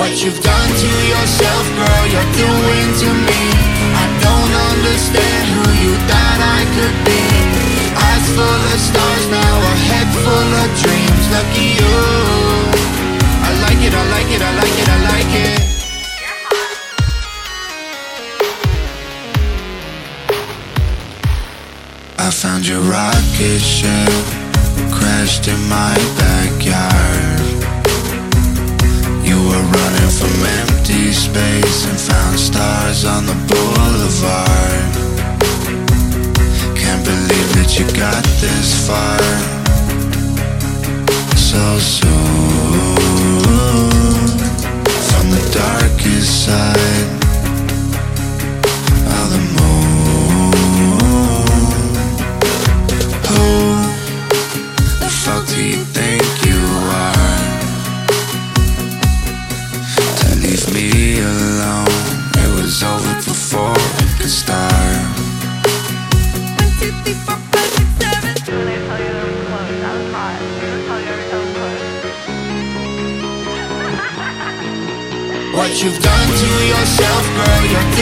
What you've done to yourself, girl, you're doing to me. I don't understand who you thought I could be. Eyes full of stars, now a head full of dreams. Lucky you. I like it, I like it, I like it, I like it. I found your rocket ship crashed in my backyard. Space and found stars on the boulevard. Can't believe that you got this far. So soon. From the darkest side What you've done to yourself, girl, you're